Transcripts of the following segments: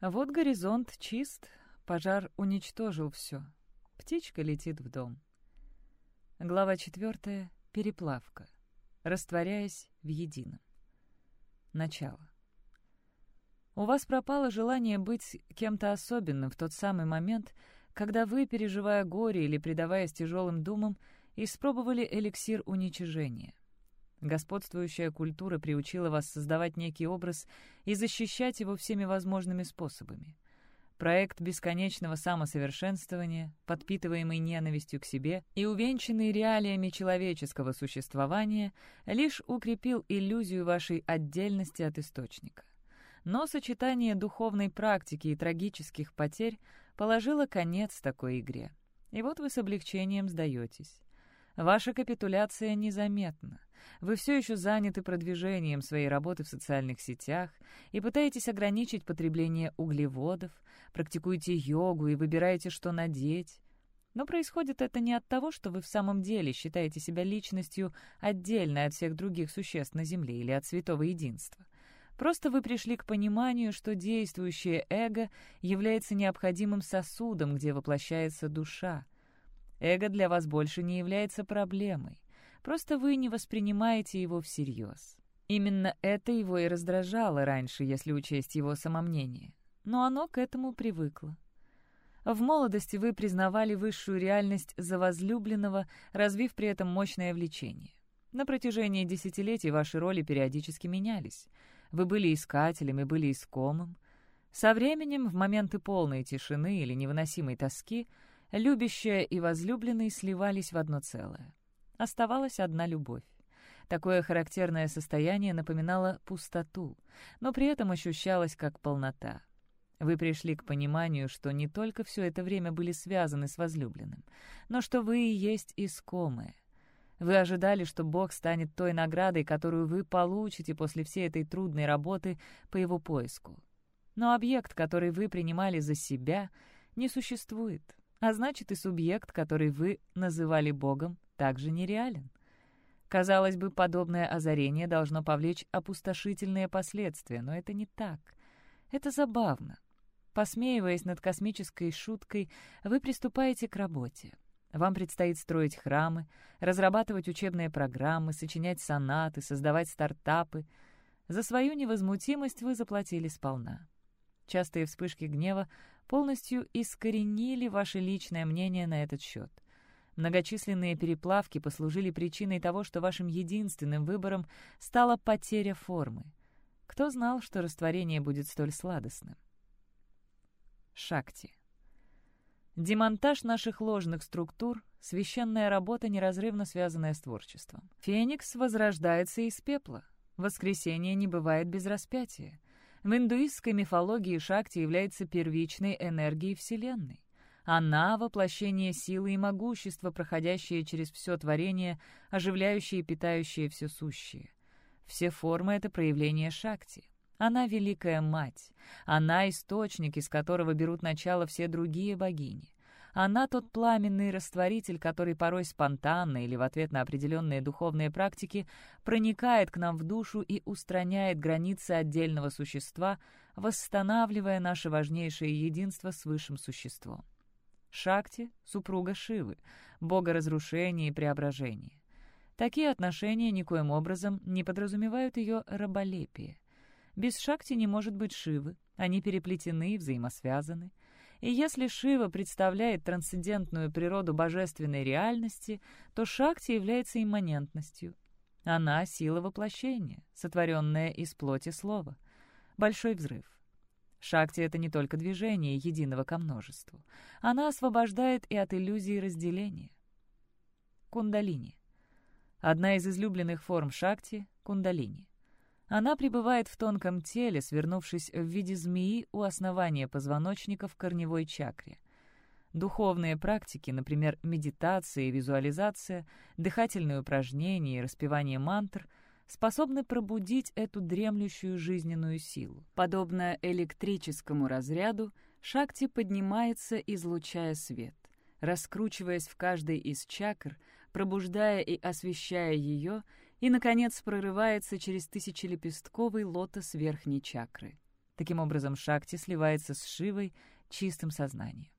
Вот горизонт чист, пожар уничтожил все. Птичка летит в дом. Глава четвертая. Переплавка. Растворяясь в едином. Начало. У вас пропало желание быть кем-то особенным в тот самый момент, когда вы, переживая горе или предаваясь тяжелым думам, испробовали эликсир уничижения. Господствующая культура приучила вас создавать некий образ и защищать его всеми возможными способами. Проект бесконечного самосовершенствования, подпитываемый ненавистью к себе и увенчанный реалиями человеческого существования, лишь укрепил иллюзию вашей отдельности от источника. Но сочетание духовной практики и трагических потерь положило конец такой игре. И вот вы с облегчением сдаетесь. Ваша капитуляция незаметна. Вы все еще заняты продвижением своей работы в социальных сетях и пытаетесь ограничить потребление углеводов, практикуете йогу и выбираете, что надеть. Но происходит это не от того, что вы в самом деле считаете себя личностью отдельной от всех других существ на Земле или от святого единства. Просто вы пришли к пониманию, что действующее эго является необходимым сосудом, где воплощается душа. Эго для вас больше не является проблемой. Просто вы не воспринимаете его всерьез. Именно это его и раздражало раньше, если учесть его самомнение. Но оно к этому привыкло. В молодости вы признавали высшую реальность за возлюбленного, развив при этом мощное влечение. На протяжении десятилетий ваши роли периодически менялись. Вы были искателем и были искомым. Со временем, в моменты полной тишины или невыносимой тоски, любящая и возлюбленный сливались в одно целое оставалась одна любовь. Такое характерное состояние напоминало пустоту, но при этом ощущалось как полнота. Вы пришли к пониманию, что не только все это время были связаны с возлюбленным, но что вы и есть искомые. Вы ожидали, что Бог станет той наградой, которую вы получите после всей этой трудной работы по его поиску. Но объект, который вы принимали за себя, не существует, а значит и субъект, который вы называли Богом, также нереален. Казалось бы, подобное озарение должно повлечь опустошительные последствия, но это не так. Это забавно. Посмеиваясь над космической шуткой, вы приступаете к работе. Вам предстоит строить храмы, разрабатывать учебные программы, сочинять сонаты, создавать стартапы. За свою невозмутимость вы заплатили сполна. Частые вспышки гнева полностью искоренили ваше личное мнение на этот счет — Многочисленные переплавки послужили причиной того, что вашим единственным выбором стала потеря формы. Кто знал, что растворение будет столь сладостным? Шакти. Демонтаж наших ложных структур — священная работа, неразрывно связанная с творчеством. Феникс возрождается из пепла. Воскресение не бывает без распятия. В индуистской мифологии Шакти является первичной энергией Вселенной. Она — воплощение силы и могущества, проходящее через все творение, оживляющее и питающее все сущее. Все формы — это проявление Шакти. Она — Великая Мать. Она — источник, из которого берут начало все другие богини. Она — тот пламенный растворитель, который порой спонтанно или в ответ на определенные духовные практики проникает к нам в душу и устраняет границы отдельного существа, восстанавливая наше важнейшее единство с высшим существом. Шакти — супруга Шивы, бога разрушения и преображения. Такие отношения никоим образом не подразумевают ее раболепие. Без Шакти не может быть Шивы, они переплетены и взаимосвязаны. И если Шива представляет трансцендентную природу божественной реальности, то Шакти является имманентностью. Она — сила воплощения, сотворенная из плоти слова. Большой взрыв. Шакти — это не только движение единого ко множеству. Она освобождает и от иллюзии разделения. Кундалини. Одна из излюбленных форм шакти — кундалини. Она пребывает в тонком теле, свернувшись в виде змеи у основания позвоночника в корневой чакре. Духовные практики, например, медитация и визуализация, дыхательные упражнения и распевание мантр — способны пробудить эту дремлющую жизненную силу. Подобно электрическому разряду, Шакти поднимается, излучая свет, раскручиваясь в каждой из чакр, пробуждая и освещая ее, и, наконец, прорывается через тысячелепестковый лотос верхней чакры. Таким образом, Шакти сливается с Шивой чистым сознанием.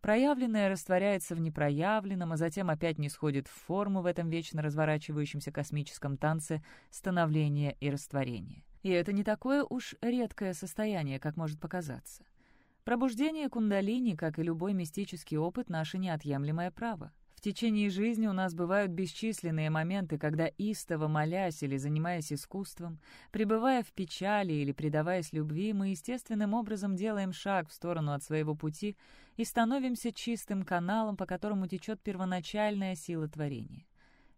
Проявленное растворяется в непроявленном, а затем опять не сходит в форму в этом вечно разворачивающемся космическом танце становления и растворения. И это не такое уж редкое состояние, как может показаться. Пробуждение кундалини, как и любой мистический опыт, наше неотъемлемое право. В течение жизни у нас бывают бесчисленные моменты, когда истово молясь или занимаясь искусством, пребывая в печали или предаваясь любви, мы естественным образом делаем шаг в сторону от своего пути и становимся чистым каналом, по которому течет первоначальная сила творения.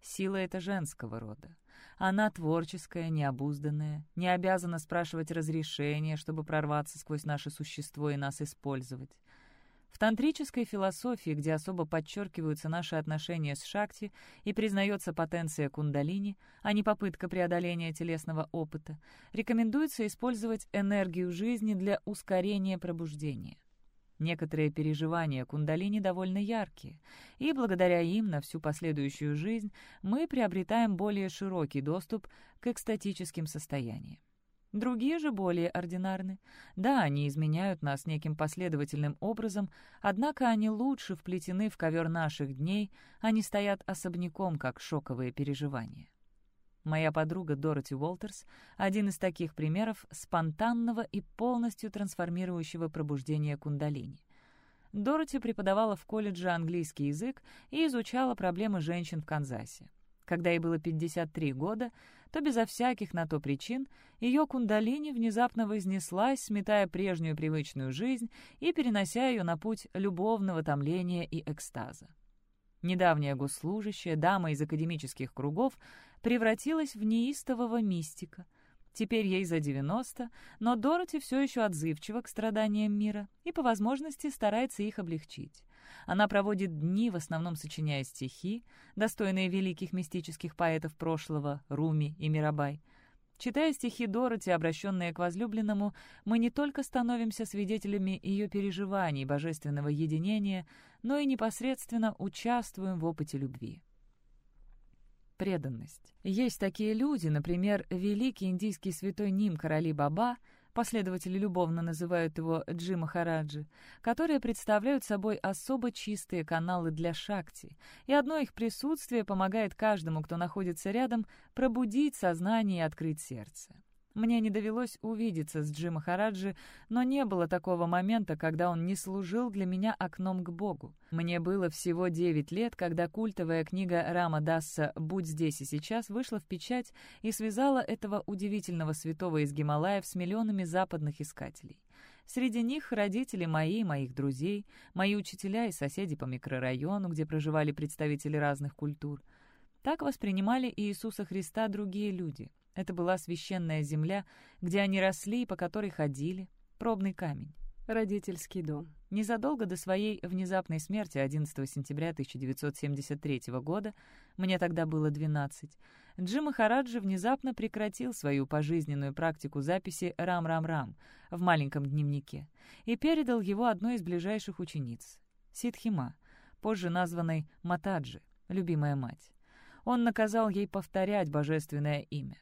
Сила эта женского рода. Она творческая, необузданная, не обязана спрашивать разрешения, чтобы прорваться сквозь наше существо и нас использовать. В тантрической философии, где особо подчеркиваются наши отношения с Шакти и признается потенция кундалини, а не попытка преодоления телесного опыта, рекомендуется использовать энергию жизни для ускорения пробуждения. Некоторые переживания кундалини довольно яркие, и благодаря им на всю последующую жизнь мы приобретаем более широкий доступ к экстатическим состояниям. Другие же более ординарны. Да, они изменяют нас неким последовательным образом, однако они лучше вплетены в ковер наших дней, они стоят особняком, как шоковые переживания. Моя подруга Дороти Уолтерс — один из таких примеров спонтанного и полностью трансформирующего пробуждения кундалини. Дороти преподавала в колледже английский язык и изучала проблемы женщин в Канзасе. Когда ей было 53 года, то безо всяких на то причин ее кундалини внезапно вознеслась, сметая прежнюю привычную жизнь и перенося ее на путь любовного томления и экстаза. Недавняя госслужащая, дама из академических кругов, превратилась в неистового мистика. Теперь ей за 90, но Дороти все еще отзывчива к страданиям мира и по возможности старается их облегчить. Она проводит дни, в основном сочиняя стихи, достойные великих мистических поэтов прошлого Руми и Мирабай. Читая стихи Дороти, обращенные к возлюбленному, мы не только становимся свидетелями ее переживаний божественного единения, но и непосредственно участвуем в опыте любви. Преданность. Есть такие люди, например, великий индийский святой Ним Короли Баба — последователи любовно называют его Джи Махараджи, которые представляют собой особо чистые каналы для шакти, и одно их присутствие помогает каждому, кто находится рядом, пробудить сознание и открыть сердце. Мне не довелось увидеться с Джи Махараджи, но не было такого момента, когда он не служил для меня окном к Богу. Мне было всего 9 лет, когда культовая книга Рама Дасса «Будь здесь и сейчас» вышла в печать и связала этого удивительного святого из Гималаев с миллионами западных искателей. Среди них родители мои, моих друзей, мои учителя и соседи по микрорайону, где проживали представители разных культур. Так воспринимали Иисуса Христа другие люди — это была священная земля, где они росли и по которой ходили, пробный камень. Родительский дом. Незадолго до своей внезапной смерти 11 сентября 1973 года, мне тогда было 12, Джим Махараджи внезапно прекратил свою пожизненную практику записи «Рам-рам-рам» в маленьком дневнике и передал его одной из ближайших учениц — Сидхима, позже названной Матаджи, любимая мать. Он наказал ей повторять божественное имя.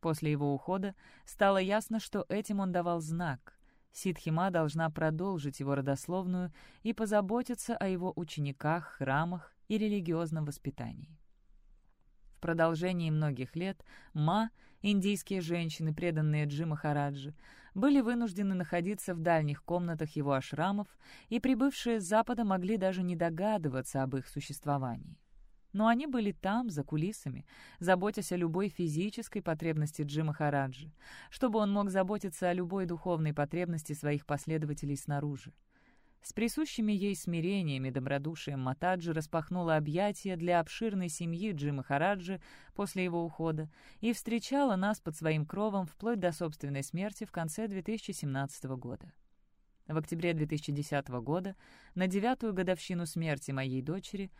После его ухода стало ясно, что этим он давал знак. Сидхима должна продолжить его родословную и позаботиться о его учениках, храмах и религиозном воспитании. В продолжении многих лет Ма, индийские женщины, преданные Джи Махараджи, были вынуждены находиться в дальних комнатах его ашрамов, и прибывшие с Запада могли даже не догадываться об их существовании. Но они были там, за кулисами, заботясь о любой физической потребности Джима Хараджи, чтобы он мог заботиться о любой духовной потребности своих последователей снаружи. С присущими ей смирением и добродушием Матаджи распахнула объятия для обширной семьи Джима Хараджи после его ухода и встречала нас под своим кровом вплоть до собственной смерти в конце 2017 года. В октябре 2010 года, на девятую годовщину смерти моей дочери,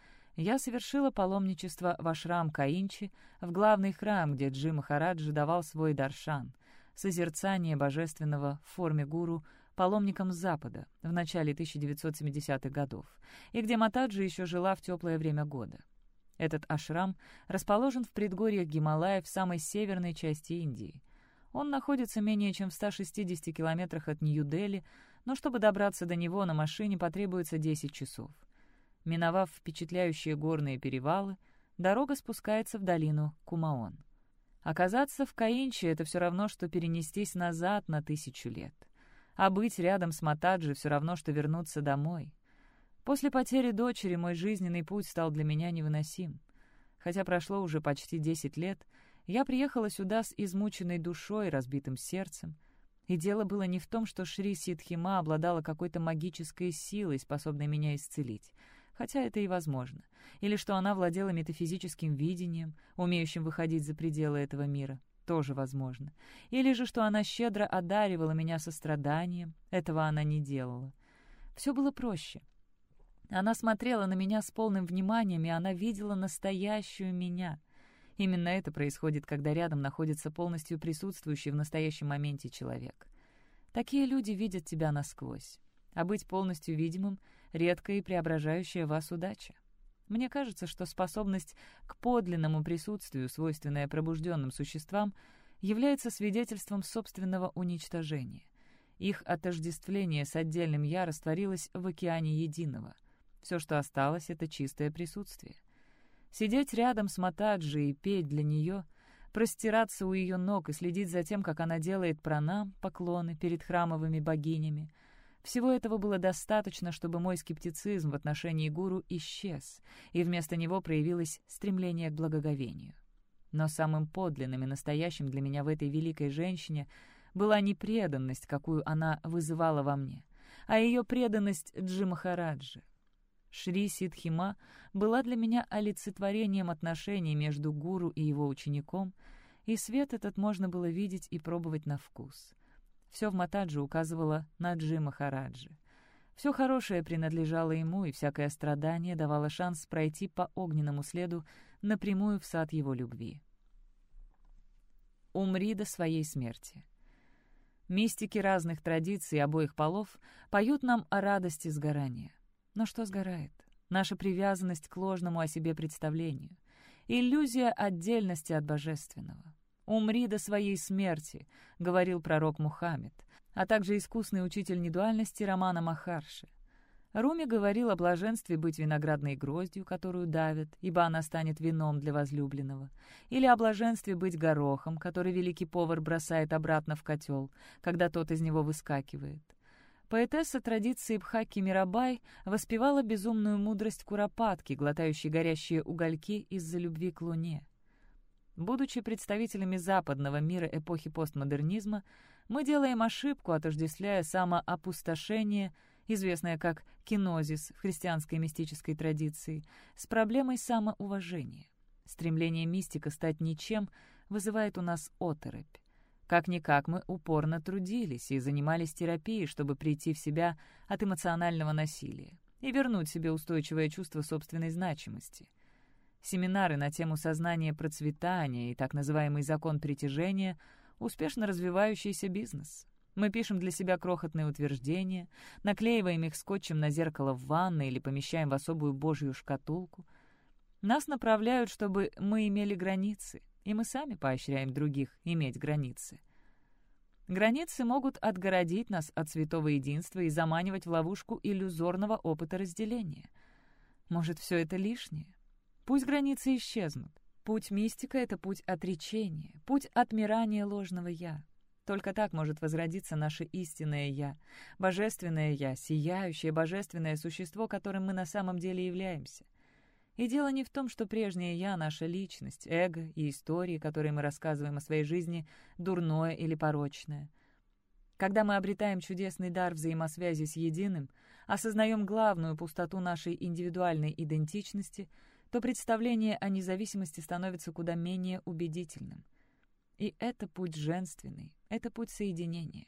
я совершила паломничество в ашрам Каинчи, в главный храм, где Джи Махараджи давал свой даршан, созерцание божественного в форме гуру паломникам с Запада в начале 1970-х годов, и где Матаджи еще жила в теплое время года. Этот ашрам расположен в предгорьях Гималаев в самой северной части Индии. Он находится менее чем в 160 километрах от Нью-Дели, но чтобы добраться до него на машине потребуется 10 часов. Миновав впечатляющие горные перевалы, дорога спускается в долину Кумаон. Оказаться в Каинче — это все равно, что перенестись назад на тысячу лет. А быть рядом с Матаджи все равно, что вернуться домой. После потери дочери мой жизненный путь стал для меня невыносим. Хотя прошло уже почти 10 лет, я приехала сюда с измученной душой и разбитым сердцем. И дело было не в том, что Шри Сидхима обладала какой-то магической силой, способной меня исцелить — хотя это и возможно, или что она владела метафизическим видением, умеющим выходить за пределы этого мира, тоже возможно, или же что она щедро одаривала меня состраданием, этого она не делала. Все было проще. Она смотрела на меня с полным вниманием, и она видела настоящую меня. Именно это происходит, когда рядом находится полностью присутствующий в настоящем моменте человек. Такие люди видят тебя насквозь. А быть полностью видимым — редкая и преображающая вас удача. Мне кажется, что способность к подлинному присутствию, свойственная пробужденным существам, является свидетельством собственного уничтожения. Их отождествление с отдельным «я» растворилось в океане единого. Все, что осталось, — это чистое присутствие. Сидеть рядом с Матаджи и петь для нее, простираться у ее ног и следить за тем, как она делает пранам, поклоны перед храмовыми богинями, всего этого было достаточно, чтобы мой скептицизм в отношении гуру исчез, и вместо него проявилось стремление к благоговению. Но самым подлинным и настоящим для меня в этой великой женщине была не преданность, какую она вызывала во мне, а ее преданность Джимахараджи. Шри Сидхима была для меня олицетворением отношений между гуру и его учеником, и свет этот можно было видеть и пробовать на вкус. Все в Матаджи указывало на Джи Махараджи. Все хорошее принадлежало ему, и всякое страдание давало шанс пройти по огненному следу напрямую в сад его любви. «Умри до своей смерти». Мистики разных традиций обоих полов поют нам о радости сгорания. Но что сгорает? Наша привязанность к ложному о себе представлению. Иллюзия отдельности от божественного. «Умри до своей смерти», — говорил пророк Мухаммед, а также искусный учитель недуальности Романа Махарши. Руми говорил о блаженстве быть виноградной гроздью, которую давят, ибо она станет вином для возлюбленного, или о блаженстве быть горохом, который великий повар бросает обратно в котел, когда тот из него выскакивает. Поэтесса традиции Бхаки Мирабай воспевала безумную мудрость куропатки, глотающей горящие угольки из-за любви к луне. Будучи представителями западного мира эпохи постмодернизма, мы делаем ошибку, отождествляя самоопустошение, известное как кинозис в христианской мистической традиции, с проблемой самоуважения. Стремление мистика стать ничем вызывает у нас оторопь. Как-никак мы упорно трудились и занимались терапией, чтобы прийти в себя от эмоционального насилия и вернуть себе устойчивое чувство собственной значимости — Семинары на тему сознания процветания и так называемый закон притяжения — успешно развивающийся бизнес. Мы пишем для себя крохотные утверждения, наклеиваем их скотчем на зеркало в ванной или помещаем в особую божью шкатулку. Нас направляют, чтобы мы имели границы, и мы сами поощряем других иметь границы. Границы могут отгородить нас от святого единства и заманивать в ловушку иллюзорного опыта разделения. Может, все это лишнее? Пусть границы исчезнут. Путь мистика — это путь отречения, путь отмирания ложного «я». Только так может возродиться наше истинное «я», божественное «я», сияющее божественное существо, которым мы на самом деле являемся. И дело не в том, что прежнее «я» — наша личность, эго и истории, которые мы рассказываем о своей жизни, дурное или порочное. Когда мы обретаем чудесный дар взаимосвязи с единым, осознаем главную пустоту нашей индивидуальной идентичности — то представление о независимости становится куда менее убедительным. И это путь женственный, это путь соединения.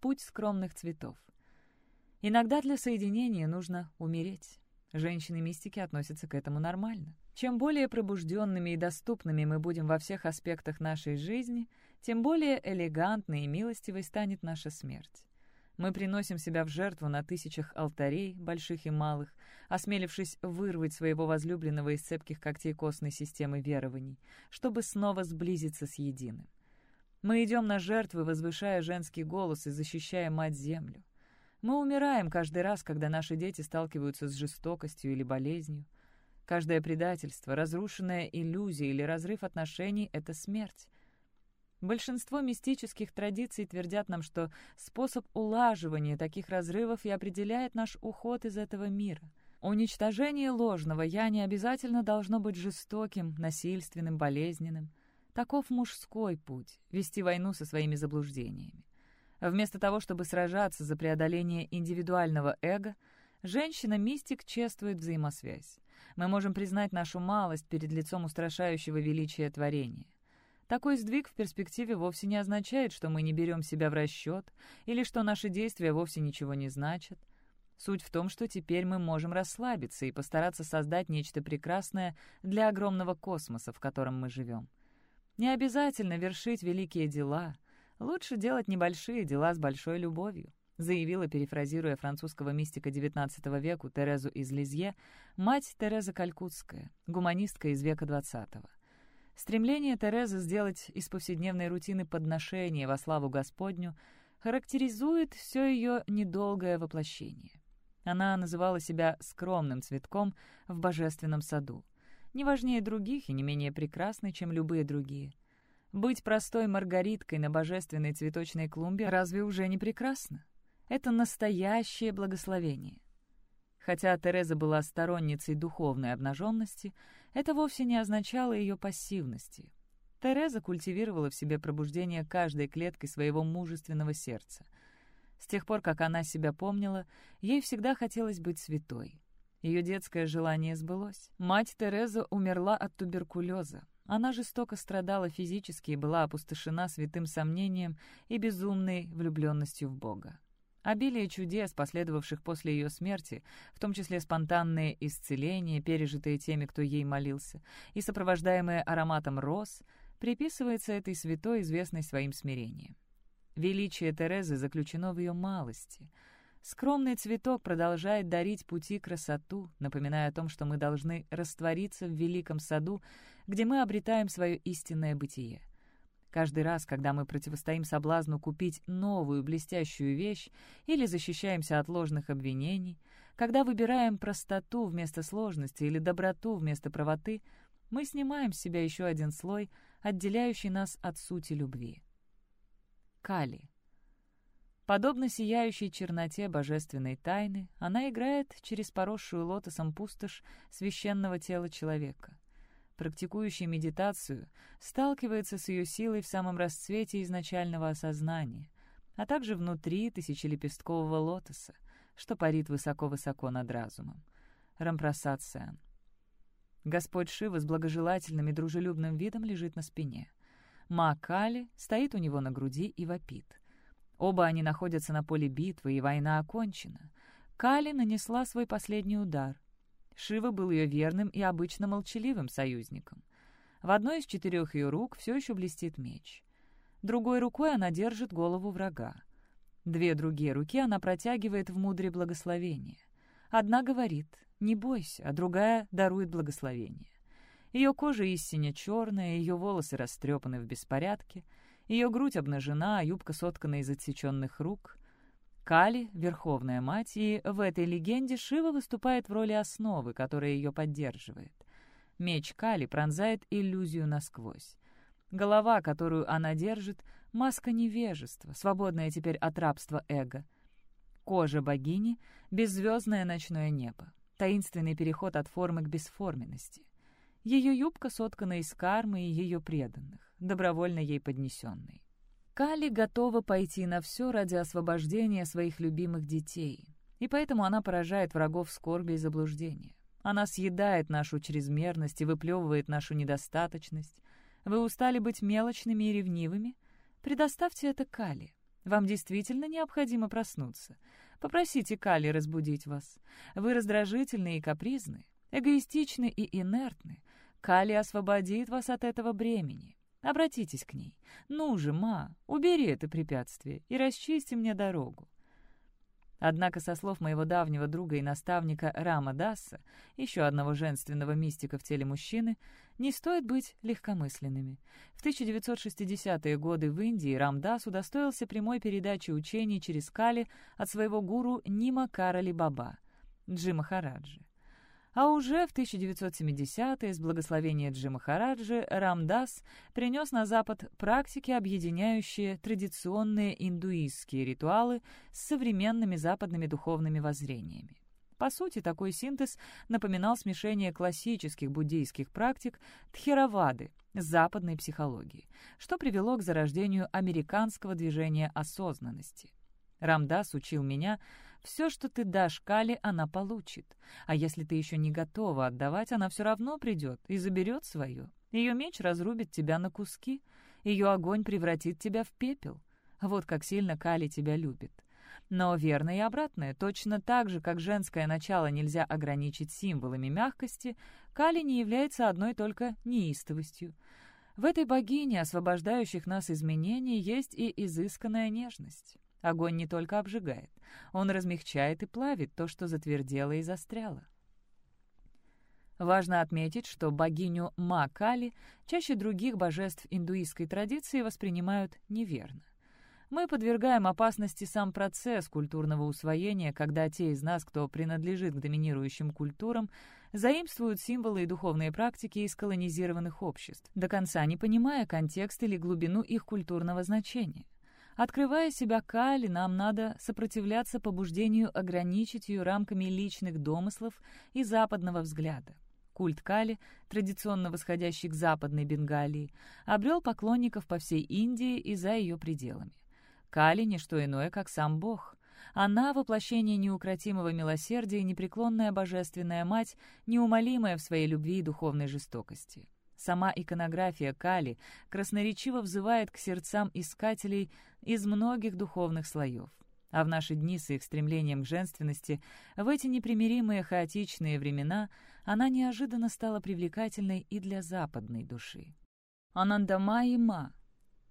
Путь скромных цветов. Иногда для соединения нужно умереть. Женщины-мистики относятся к этому нормально. Чем более пробужденными и доступными мы будем во всех аспектах нашей жизни, тем более элегантной и милостивой станет наша смерть. Мы приносим себя в жертву на тысячах алтарей, больших и малых, осмелившись вырвать своего возлюбленного из цепких когтей костной системы верований, чтобы снова сблизиться с единым. Мы идем на жертвы, возвышая женский голос и защищая мать-землю. Мы умираем каждый раз, когда наши дети сталкиваются с жестокостью или болезнью. Каждое предательство, разрушенная иллюзия или разрыв отношений — это смерть. Большинство мистических традиций твердят нам, что способ улаживания таких разрывов и определяет наш уход из этого мира. Уничтожение ложного «я» не обязательно должно быть жестоким, насильственным, болезненным. Таков мужской путь — вести войну со своими заблуждениями. Вместо того, чтобы сражаться за преодоление индивидуального эго, женщина-мистик чествует взаимосвязь. Мы можем признать нашу малость перед лицом устрашающего величия творения. Такой сдвиг в перспективе вовсе не означает, что мы не берем себя в расчет или что наши действия вовсе ничего не значат. Суть в том, что теперь мы можем расслабиться и постараться создать нечто прекрасное для огромного космоса, в котором мы живем. Не обязательно вершить великие дела. Лучше делать небольшие дела с большой любовью, заявила, перефразируя французского мистика XIX века Терезу из Лизье, мать Тереза Калькутская, гуманистка из века XX. Стремление Терезы сделать из повседневной рутины подношение во славу Господню характеризует все ее недолгое воплощение. Она называла себя скромным цветком в божественном саду не важнее других и не менее прекрасной, чем любые другие. Быть простой маргариткой на божественной цветочной клумбе разве уже не прекрасно? Это настоящее благословение. Хотя Тереза была сторонницей духовной обнаженности, это вовсе не означало ее пассивности. Тереза культивировала в себе пробуждение каждой клеткой своего мужественного сердца. С тех пор, как она себя помнила, ей всегда хотелось быть святой. Ее детское желание сбылось. Мать Тереза умерла от туберкулеза. Она жестоко страдала физически и была опустошена святым сомнением и безумной влюбленностью в Бога. Обилие чудес, последовавших после ее смерти, в том числе спонтанные исцеления, пережитые теми, кто ей молился, и сопровождаемые ароматом роз, приписывается этой святой, известной своим смирением. Величие Терезы заключено в ее малости — Скромный цветок продолжает дарить пути красоту, напоминая о том, что мы должны раствориться в великом саду, где мы обретаем свое истинное бытие. Каждый раз, когда мы противостоим соблазну купить новую блестящую вещь или защищаемся от ложных обвинений, когда выбираем простоту вместо сложности или доброту вместо правоты, мы снимаем с себя еще один слой, отделяющий нас от сути любви. Кали. Подобно сияющей черноте божественной тайны, она играет через поросшую лотосом пустошь священного тела человека. Практикующий медитацию сталкивается с ее силой в самом расцвете изначального осознания, а также внутри тысячелепесткового лотоса, что парит высоко-высоко над разумом. Рампрасад Сен. Господь Шива с благожелательным и дружелюбным видом лежит на спине. Ма Кали стоит у него на груди и вопит — Оба они находятся на поле битвы, и война окончена. Кали нанесла свой последний удар. Шива был ее верным и обычно молчаливым союзником. В одной из четырех ее рук все еще блестит меч. Другой рукой она держит голову врага. Две другие руки она протягивает в мудре благословение. Одна говорит «не бойся», а другая дарует благословение. Ее кожа истинно черная, ее волосы растрепаны в беспорядке — ее грудь обнажена, а юбка соткана из отсеченных рук. Кали — Верховная Мать, и в этой легенде Шива выступает в роли основы, которая ее поддерживает. Меч Кали пронзает иллюзию насквозь. Голова, которую она держит, — маска невежества, свободная теперь от рабства эго. Кожа богини — беззвездное ночное небо, таинственный переход от формы к бесформенности. Ее юбка соткана из кармы и ее преданных, добровольно ей поднесенной. Кали готова пойти на все ради освобождения своих любимых детей, и поэтому она поражает врагов скорби и заблуждения. Она съедает нашу чрезмерность и выплевывает нашу недостаточность. Вы устали быть мелочными и ревнивыми? Предоставьте это Кали. Вам действительно необходимо проснуться. Попросите Кали разбудить вас. Вы раздражительны и капризны, эгоистичны и инертны, Кали освободит вас от этого бремени. Обратитесь к ней. Ну же, ма, убери это препятствие и расчисти мне дорогу. Однако, со слов моего давнего друга и наставника Рама Дасса, еще одного женственного мистика в теле мужчины, не стоит быть легкомысленными. В 1960-е годы в Индии Рам Дас удостоился прямой передачи учений через Кали от своего гуру Нима Карали Баба, Джима Хараджи. А уже в 1970-е с благословения Джима Хараджи Рамдас принес на Запад практики, объединяющие традиционные индуистские ритуалы с современными западными духовными воззрениями. По сути, такой синтез напоминал смешение классических буддийских практик Тхеравады с западной психологией, что привело к зарождению американского движения осознанности. Рамдас учил меня все, что ты дашь Кали, она получит. А если ты еще не готова отдавать, она все равно придет и заберет свое. Ее меч разрубит тебя на куски, ее огонь превратит тебя в пепел. Вот как сильно Кали тебя любит. Но верно и обратное, точно так же, как женское начало нельзя ограничить символами мягкости, Кали не является одной только неистовостью. В этой богине, освобождающих нас изменений, есть и изысканная нежность. Огонь не только обжигает, он размягчает и плавит то, что затвердело и застряло. Важно отметить, что богиню Ма-Кали чаще других божеств индуистской традиции воспринимают неверно. Мы подвергаем опасности сам процесс культурного усвоения, когда те из нас, кто принадлежит к доминирующим культурам, заимствуют символы и духовные практики из колонизированных обществ, до конца не понимая контекст или глубину их культурного значения. Открывая себя Кали, нам надо сопротивляться побуждению ограничить ее рамками личных домыслов и западного взгляда. Культ Кали, традиционно восходящий к западной Бенгалии, обрел поклонников по всей Индии и за ее пределами. Кали — не что иное, как сам Бог. Она — воплощение неукротимого милосердия непреклонная божественная мать, неумолимая в своей любви и духовной жестокости. Сама иконография Кали красноречиво взывает к сердцам искателей из многих духовных слоев. А в наши дни с их стремлением к женственности, в эти непримиримые хаотичные времена, она неожиданно стала привлекательной и для западной души. Анандама и Ма.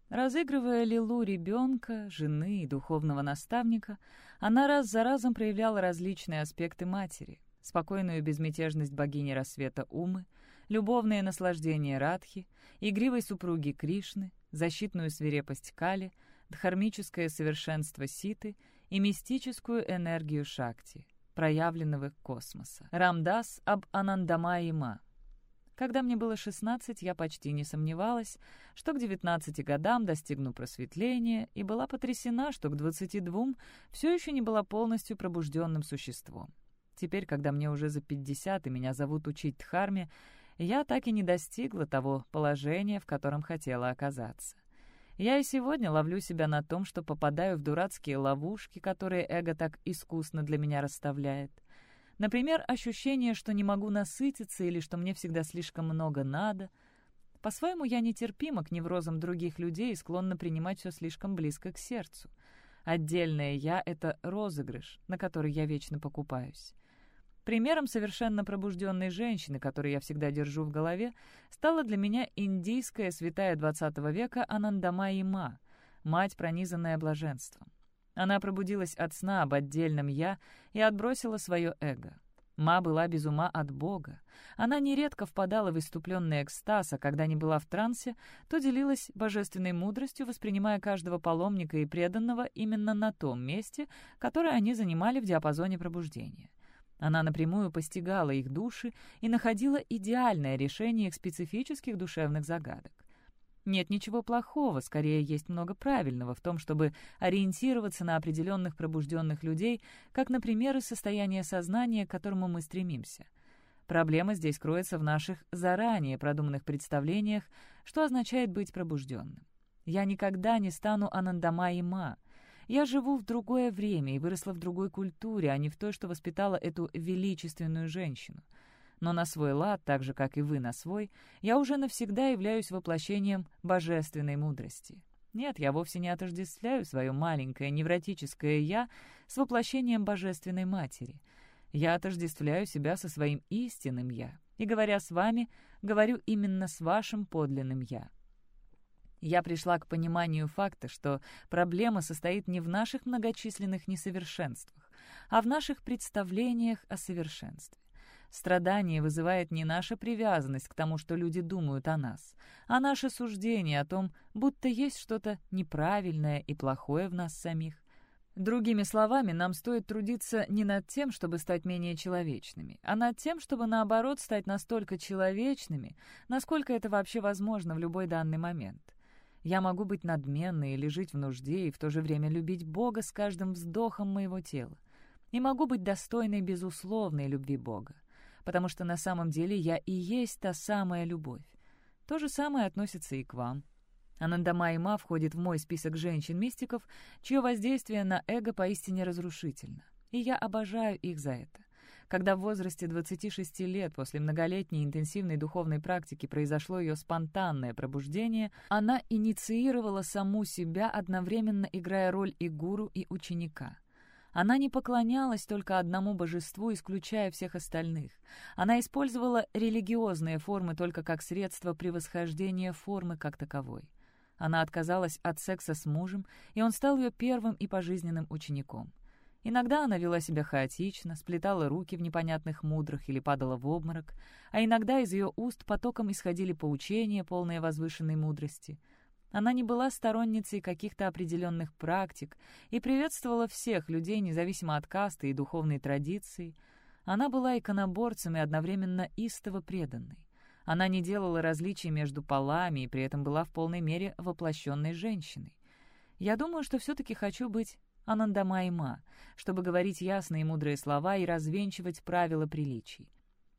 Разыгрывая Лилу ребенка, жены и духовного наставника, она раз за разом проявляла различные аспекты матери, спокойную безмятежность богини рассвета Умы, любовное наслаждение Радхи, игривой супруги Кришны, защитную свирепость Кали, дхармическое совершенство Ситы и мистическую энергию Шакти, проявленного космоса. Рамдас об Анандамаима. Когда мне было 16, я почти не сомневалась, что к 19 годам достигну просветления, и была потрясена, что к 22 все еще не была полностью пробужденным существом. Теперь, когда мне уже за 50 и меня зовут учить Дхарме, я так и не достигла того положения, в котором хотела оказаться. Я и сегодня ловлю себя на том, что попадаю в дурацкие ловушки, которые эго так искусно для меня расставляет. Например, ощущение, что не могу насытиться или что мне всегда слишком много надо. По-своему, я нетерпима к неврозам других людей и склонна принимать все слишком близко к сердцу. Отдельное «я» — это розыгрыш, на который я вечно покупаюсь. Примером совершенно пробужденной женщины, которую я всегда держу в голове, стала для меня индийская святая XX века Анандамаи Ма, мать, пронизанная блаженством. Она пробудилась от сна об отдельном «я» и отбросила свое эго. Ма была без ума от Бога. Она нередко впадала в иступленный экстаз, а когда не была в трансе, то делилась божественной мудростью, воспринимая каждого паломника и преданного именно на том месте, которое они занимали в диапазоне пробуждения. Она напрямую постигала их души и находила идеальное решение их специфических душевных загадок. Нет ничего плохого, скорее есть много правильного в том, чтобы ориентироваться на определенных пробужденных людей, как, например, и состояние сознания, к которому мы стремимся. Проблема здесь кроется в наших заранее продуманных представлениях, что означает быть пробужденным. Я никогда не стану Анандама и Ма — я живу в другое время и выросла в другой культуре, а не в той, что воспитала эту величественную женщину. Но на свой лад, так же, как и вы на свой, я уже навсегда являюсь воплощением божественной мудрости. Нет, я вовсе не отождествляю свое маленькое невротическое «я» с воплощением Божественной Матери. Я отождествляю себя со своим истинным «я». И, говоря с вами, говорю именно с вашим подлинным «я». Я пришла к пониманию факта, что проблема состоит не в наших многочисленных несовершенствах, а в наших представлениях о совершенстве. Страдание вызывает не наша привязанность к тому, что люди думают о нас, а наше суждение о том, будто есть что-то неправильное и плохое в нас самих. Другими словами, нам стоит трудиться не над тем, чтобы стать менее человечными, а над тем, чтобы, наоборот, стать настолько человечными, насколько это вообще возможно в любой данный момент. Я могу быть надменной или жить в нужде и в то же время любить Бога с каждым вздохом моего тела. И могу быть достойной безусловной любви Бога потому что на самом деле я и есть та самая любовь. То же самое относится и к вам. Анандама Има входит в мой список женщин-мистиков, чье воздействие на эго поистине разрушительно. И я обожаю их за это. Когда в возрасте 26 лет после многолетней интенсивной духовной практики произошло ее спонтанное пробуждение, она инициировала саму себя, одновременно играя роль и гуру, и ученика — она не поклонялась только одному божеству, исключая всех остальных. Она использовала религиозные формы только как средство превосхождения формы как таковой. Она отказалась от секса с мужем, и он стал ее первым и пожизненным учеником. Иногда она вела себя хаотично, сплетала руки в непонятных мудрах или падала в обморок, а иногда из ее уст потоком исходили поучения, полные возвышенной мудрости — она не была сторонницей каких-то определенных практик и приветствовала всех людей, независимо от касты и духовной традиции. Она была иконоборцем и одновременно истово преданной. Она не делала различий между полами и при этом была в полной мере воплощенной женщиной. Я думаю, что все-таки хочу быть Анандамайма, чтобы говорить ясные и мудрые слова и развенчивать правила приличий.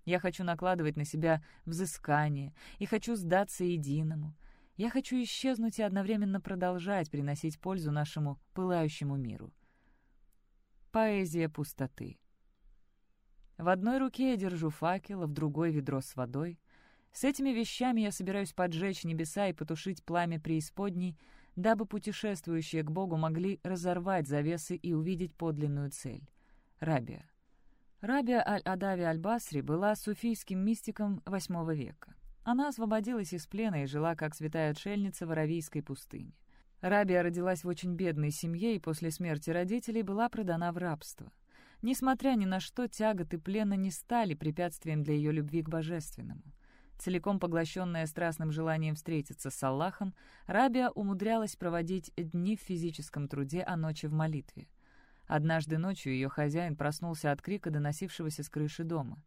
Я хочу накладывать на себя взыскание и хочу сдаться единому. Я хочу исчезнуть и одновременно продолжать приносить пользу нашему пылающему миру. Поэзия пустоты. В одной руке я держу факел, а в другой — ведро с водой. С этими вещами я собираюсь поджечь небеса и потушить пламя преисподней, дабы путешествующие к Богу могли разорвать завесы и увидеть подлинную цель. Рабия. Рабия Аль-Адави Аль-Басри была суфийским мистиком VIII века. Она освободилась из плена и жила как святая отшельница в Аравийской пустыне. Рабия родилась в очень бедной семье и после смерти родителей была продана в рабство. Несмотря ни на что, тяготы плена не стали препятствием для ее любви к божественному. Целиком поглощенная страстным желанием встретиться с Аллахом, Рабия умудрялась проводить дни в физическом труде, а ночи в молитве. Однажды ночью ее хозяин проснулся от крика, доносившегося с крыши дома.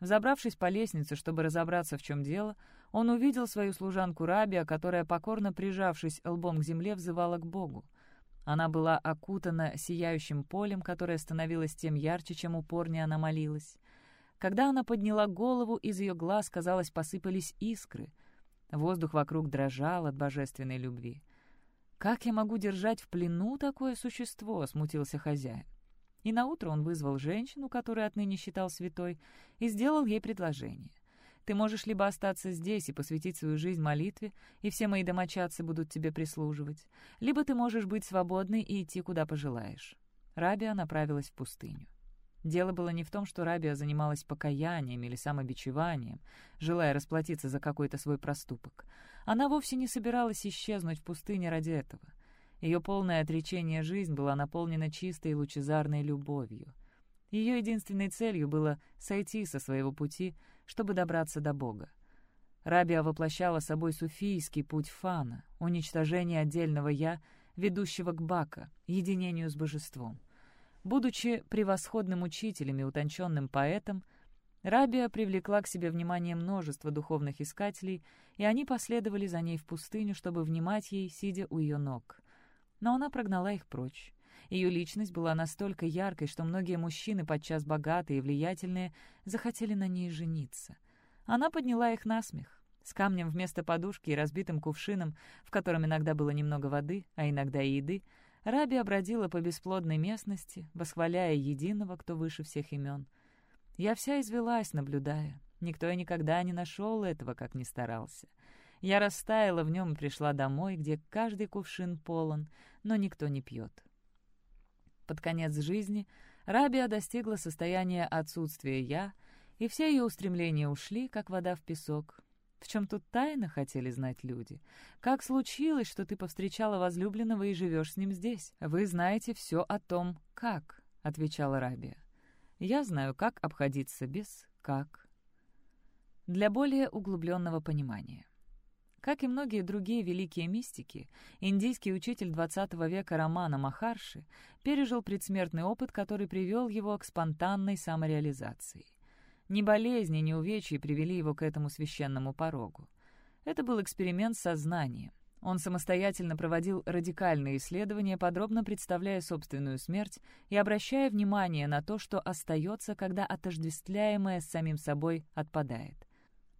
Взобравшись по лестнице, чтобы разобраться, в чем дело, он увидел свою служанку Рабия, которая, покорно прижавшись лбом к земле, взывала к Богу. Она была окутана сияющим полем, которое становилось тем ярче, чем упорнее она молилась. Когда она подняла голову, из ее глаз, казалось, посыпались искры. Воздух вокруг дрожал от божественной любви. «Как я могу держать в плену такое существо?» — смутился хозяин. И наутро он вызвал женщину, которую отныне считал святой, и сделал ей предложение. «Ты можешь либо остаться здесь и посвятить свою жизнь молитве, и все мои домочадцы будут тебе прислуживать, либо ты можешь быть свободной и идти, куда пожелаешь». Рабия направилась в пустыню. Дело было не в том, что Рабия занималась покаянием или самобичеванием, желая расплатиться за какой-то свой проступок. Она вовсе не собиралась исчезнуть в пустыне ради этого — ее полное отречение жизнь была наполнена чистой и лучезарной любовью. Ее единственной целью было сойти со своего пути, чтобы добраться до Бога. Рабия воплощала собой суфийский путь фана, уничтожение отдельного «я», ведущего к Бака, единению с божеством. Будучи превосходным учителем и утонченным поэтом, Рабия привлекла к себе внимание множество духовных искателей, и они последовали за ней в пустыню, чтобы внимать ей, сидя у ее ног но она прогнала их прочь. Ее личность была настолько яркой, что многие мужчины, подчас богатые и влиятельные, захотели на ней жениться. Она подняла их на смех. С камнем вместо подушки и разбитым кувшином, в котором иногда было немного воды, а иногда и еды, Раби обродила по бесплодной местности, восхваляя единого, кто выше всех имен. Я вся извелась, наблюдая. Никто и никогда не нашел этого, как ни старался. Я растаяла в нем и пришла домой, где каждый кувшин полон, но никто не пьет. Под конец жизни Рабия достигла состояния отсутствия «я», и все ее устремления ушли, как вода в песок. В чем тут тайна, хотели знать люди? Как случилось, что ты повстречала возлюбленного и живешь с ним здесь? Вы знаете все о том, как. — отвечала Рабия. «Я знаю, как обходиться без «как». Для более углубленного понимания. Как и многие другие великие мистики, индийский учитель XX века Романа Махарши пережил предсмертный опыт, который привел его к спонтанной самореализации. Ни болезни, ни увечья привели его к этому священному порогу. Это был эксперимент с сознанием. Он самостоятельно проводил радикальные исследования, подробно представляя собственную смерть и обращая внимание на то, что остается, когда отождествляемое с самим собой отпадает.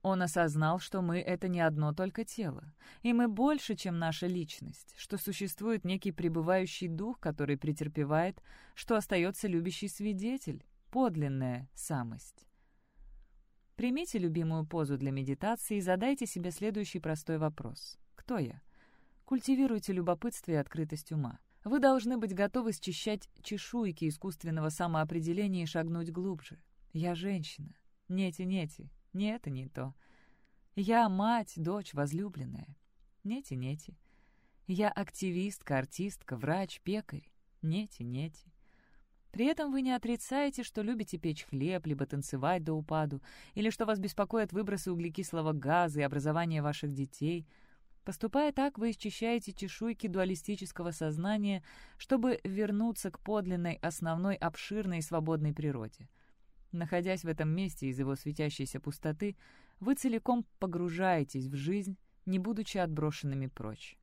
Он осознал, что мы — это не одно только тело, и мы больше, чем наша личность, что существует некий пребывающий дух, который претерпевает, что остается любящий свидетель, подлинная самость. Примите любимую позу для медитации и задайте себе следующий простой вопрос. Кто я? Культивируйте любопытство и открытость ума. Вы должны быть готовы счищать чешуйки искусственного самоопределения и шагнуть глубже. Я женщина. Нети-нети. Не это не то. Я мать, дочь, возлюбленная. Нети-нети. Я активистка, артистка, врач, пекарь. Нети-нети. При этом вы не отрицаете, что любите печь хлеб, либо танцевать до упаду, или что вас беспокоят выбросы углекислого газа и образование ваших детей. Поступая так, вы исчищаете чешуйки дуалистического сознания, чтобы вернуться к подлинной, основной, обширной и свободной природе — Находясь в этом месте из его светящейся пустоты, вы целиком погружаетесь в жизнь, не будучи отброшенными прочь.